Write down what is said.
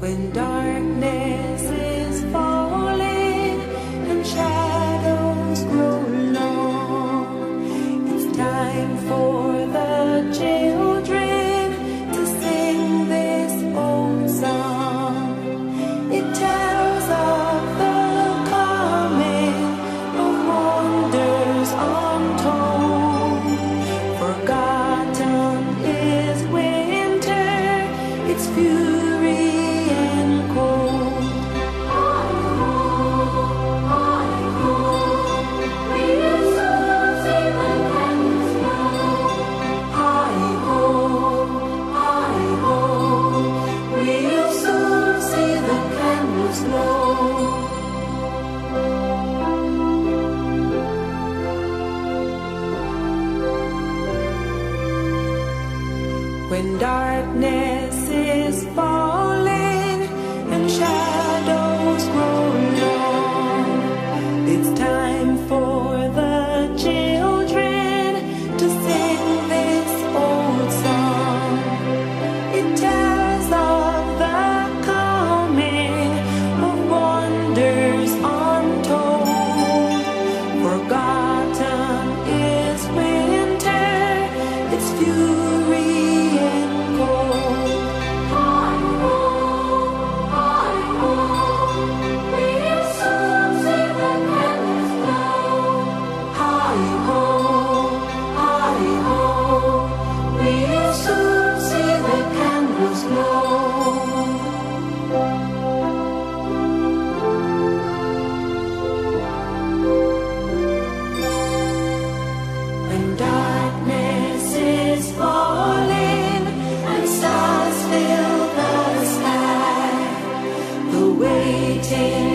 When darkness when darkness stand.